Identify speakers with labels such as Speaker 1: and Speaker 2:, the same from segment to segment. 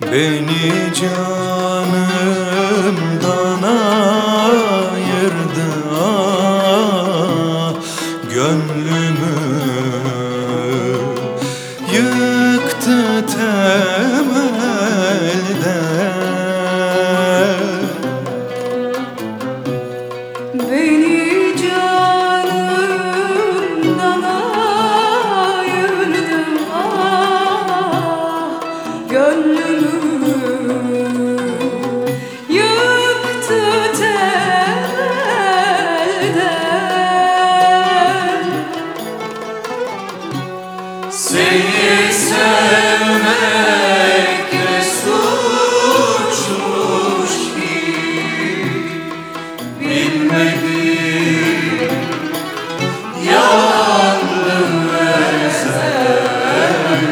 Speaker 1: Beni canımdan ayırdı ah Gönlümü yıktı temelden.
Speaker 2: Beni
Speaker 1: Seni sevmek ne suçmuş ki bilmedim yandım ezelden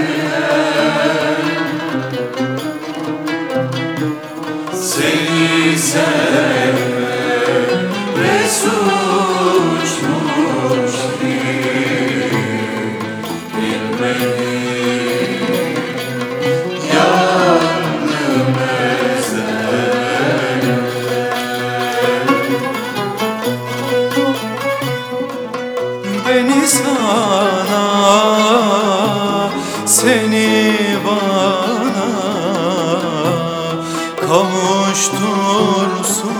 Speaker 1: Seni sevmek ne suçmuş Beni sana, seni bana. Kavuştursun